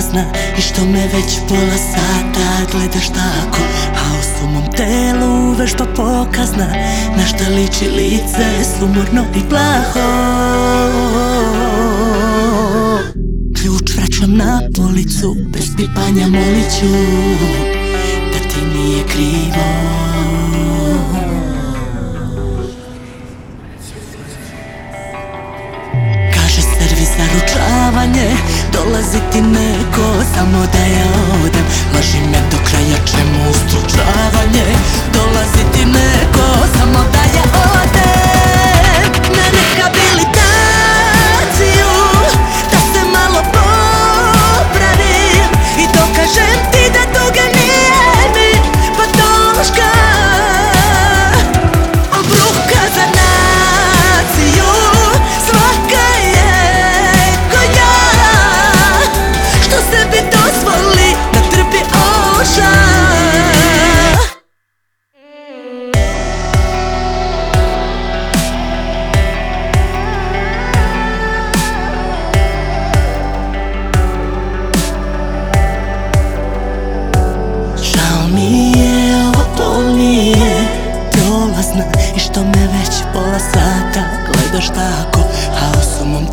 pokazna I što me već pola sata gledaš tako. A u sumom telu vežba pokazna Na šta liči lice sumorno i plaho. Ključ vraćam na policu Bez pipanja moliću Da ti nije krivo. Kaže servis za ručavanje Dolazi ti neko Samo da ja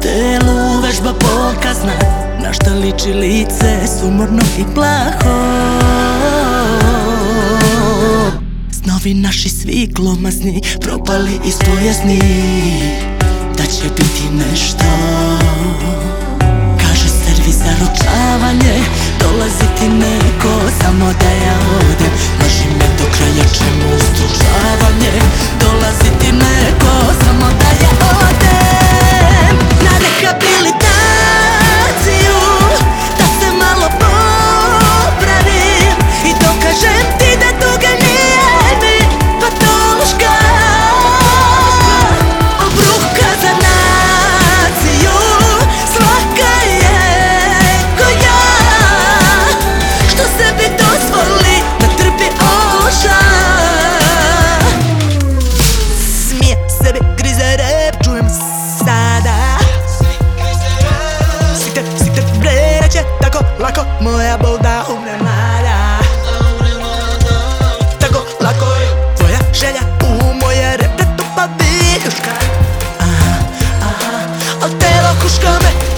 telu vežba pokazna. Na šta liči lice sumorno i plaho. Snovi naši svi glomazni Propali iz pojazni Da će biti nešto Kaže servis za ručavanje. Dolazi ti neko Samo da ja odem moja bolda u mne mladá Tako lakoj Tvoja želja u moje repre to pa viljuška Aha, aha Al telo huška